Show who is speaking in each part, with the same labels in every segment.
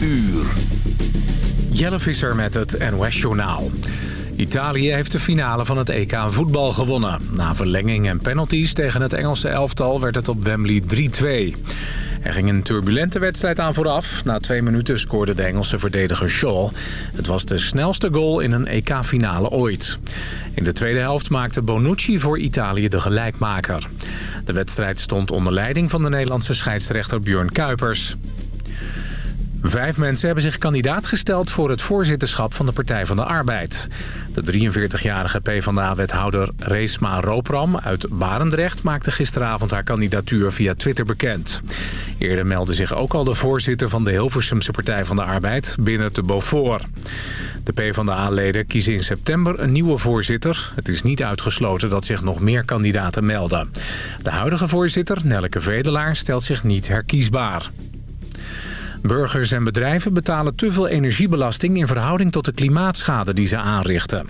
Speaker 1: uur.
Speaker 2: Jelle Visser met het NOS-journaal. Italië heeft de finale van het EK voetbal gewonnen. Na verlenging en penalties tegen het Engelse elftal werd het op Wembley 3-2. Er ging een turbulente wedstrijd aan vooraf. Na twee minuten scoorde de Engelse verdediger Shaw. Het was de snelste goal in een EK-finale ooit. In de tweede helft maakte Bonucci voor Italië de gelijkmaker. De wedstrijd stond onder leiding van de Nederlandse scheidsrechter Björn Kuipers. Vijf mensen hebben zich kandidaat gesteld voor het voorzitterschap van de Partij van de Arbeid. De 43-jarige PvdA-wethouder Reesma Roopram uit Barendrecht maakte gisteravond haar kandidatuur via Twitter bekend. Eerder meldde zich ook al de voorzitter van de Hilversumse Partij van de Arbeid binnen te Beaufort. De PvdA-leden kiezen in september een nieuwe voorzitter. Het is niet uitgesloten dat zich nog meer kandidaten melden. De huidige voorzitter, Nelleke Vedelaar, stelt zich niet herkiesbaar. Burgers en bedrijven betalen te veel energiebelasting in verhouding tot de klimaatschade die ze aanrichten.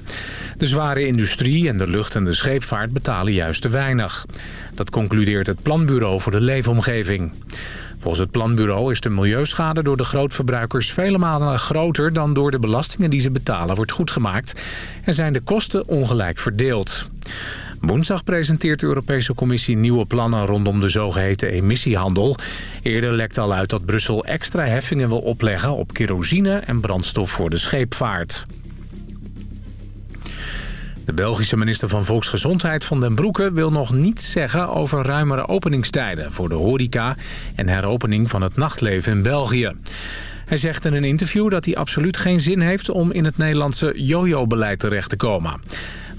Speaker 2: De zware industrie en de lucht- en de scheepvaart betalen juist te weinig. Dat concludeert het Planbureau voor de Leefomgeving. Volgens het planbureau is de milieuschade door de grootverbruikers vele malen groter dan door de belastingen die ze betalen wordt goedgemaakt en zijn de kosten ongelijk verdeeld. Woensdag presenteert de Europese Commissie nieuwe plannen rondom de zogeheten emissiehandel. Eerder lekte al uit dat Brussel extra heffingen wil opleggen op kerosine en brandstof voor de scheepvaart. De Belgische minister van Volksgezondheid Van den Broeke wil nog niets zeggen over ruimere openingstijden voor de horeca en heropening van het nachtleven in België. Hij zegt in een interview dat hij absoluut geen zin heeft om in het Nederlandse jojo-beleid terecht te komen.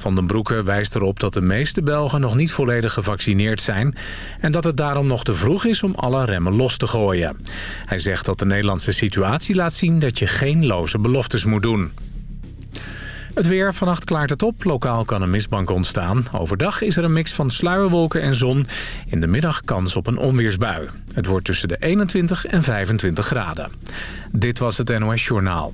Speaker 2: Van den Broeke wijst erop dat de meeste Belgen nog niet volledig gevaccineerd zijn... en dat het daarom nog te vroeg is om alle remmen los te gooien. Hij zegt dat de Nederlandse situatie laat zien dat je geen loze beloftes moet doen. Het weer, vannacht klaart het op. Lokaal kan een mistbank ontstaan. Overdag is er een mix van sluierwolken en zon. In de middag kans op een onweersbui. Het wordt tussen de 21 en 25 graden. Dit was het NOS Journaal.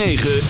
Speaker 3: 9.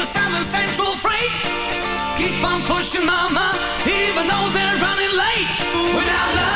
Speaker 4: the Southern Central freight. Keep on pushing, mama, even though they're running late. Without love.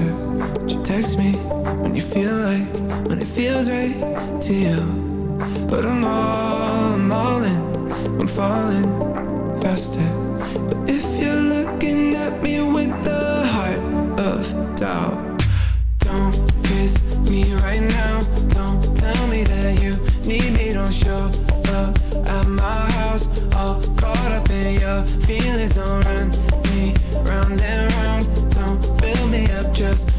Speaker 5: answer, but you text me when you feel like, when it feels right to you. But I'm all, I'm all in, I'm falling faster. But if you're looking at me with the heart of doubt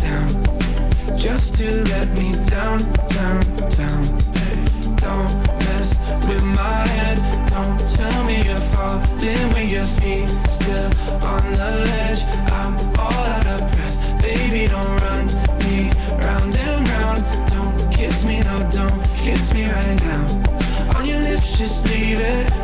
Speaker 5: down, just to let me down, down, down. Hey, don't mess with my head. Don't tell me you're falling when your feet still on the ledge. I'm all out of breath, baby. Don't run me round and round. Don't kiss me, no, don't kiss me right now. On your lips, just leave it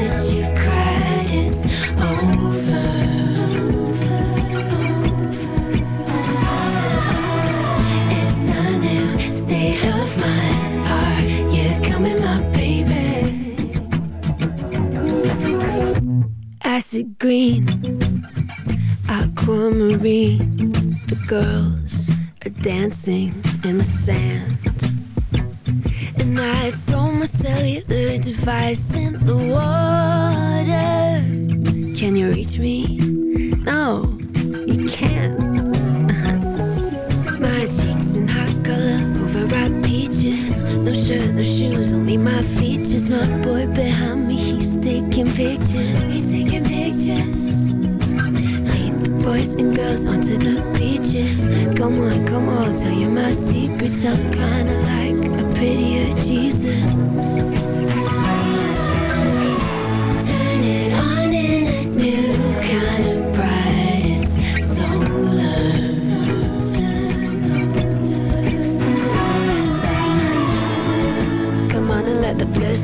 Speaker 6: Acid green, aquamarine. The girls are dancing in the sand. And I throw my cellular device in the water. Can you reach me? No, you can't. my cheeks in hot color, overripe peaches. No shirt, no shoes, only my features. My boy behind me, he's taking pictures. He's taking pictures. Lead the boys and girls onto the beaches. Come on, come on, tell you my secrets. I'm kinda like a prettier Jesus.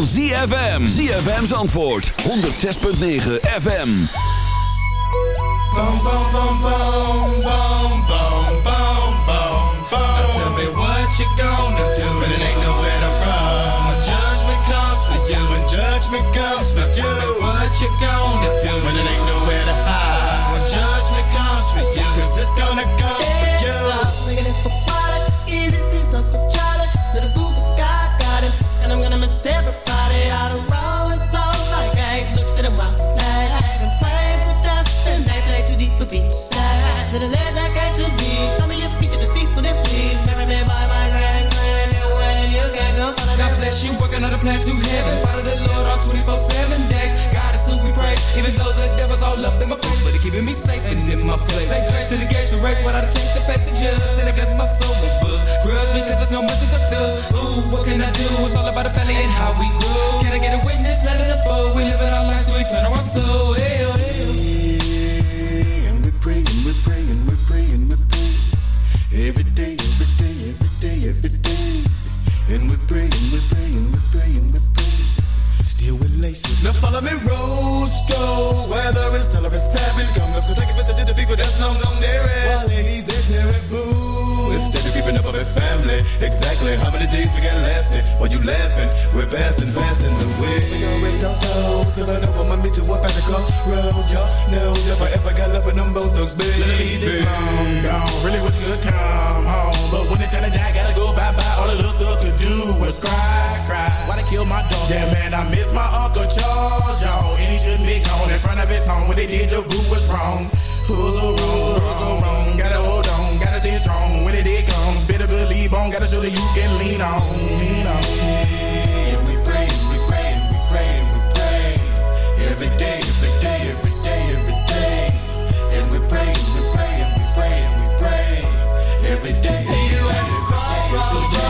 Speaker 7: van ZFM. ZFM's antwoord, 106.9 FM.
Speaker 8: Boom, boom, boom, boom, boom, boom, boom, boom. Now tell me what you gonna do when it ain't nowhere to run. When judgment comes for you, when judgment comes for you. Tell me what you gonna do when it ain't nowhere to hide. When judgment comes for you, 'cause it's gonna come for you.
Speaker 9: Plan to heaven. Follow the Lord all 24 7 days. God is who we praise. Even though the devil's all up in my face, but they keeping me safe and in my place. Say grace to the gates for race, but I change the face of judge. And I bless my soul with buzz. Grudge because there's no mercy for thugs. Ooh, what can I do? It's all about the family and how we grow. Can I get a witness? Let it unfold. We living our lives, we turn our soul. Hell,
Speaker 10: oh, Follow me, Rosto. Whether it's tell or it's seven. Come, let's go take a visit to the people that's long gone there is. While ladies, they're terrible. Instead of keeping up with family. Exactly how many days we got lasting? While you laughing, we're passing, passing the way. We gon' rest our souls, cause I know I'ma meet you up at the crossroad. Y'all know if I ever got love with them both thugs, baby.
Speaker 11: Ladies, it's long gone. Really wish you could come home. But when it's time to die, gotta go bye bye. All the little thug could do was cry, cry. Why they kill my dog? Yeah, man, I miss my Uncle Charles, y'all. And he shouldn't be gone in front of his home. When they did, the root was wrong. Who's so wrong? Who's so wrong? Gotta hold on, gotta stay strong. When it did comes, better believe on. Gotta show that you can lean on. Lean on.
Speaker 10: And we praying, we praying, we praying, we praying. Every day, every day, every day, every day. And we praying, we praying, we praying, we praying. Every day. See you at the crossroads, crossroads,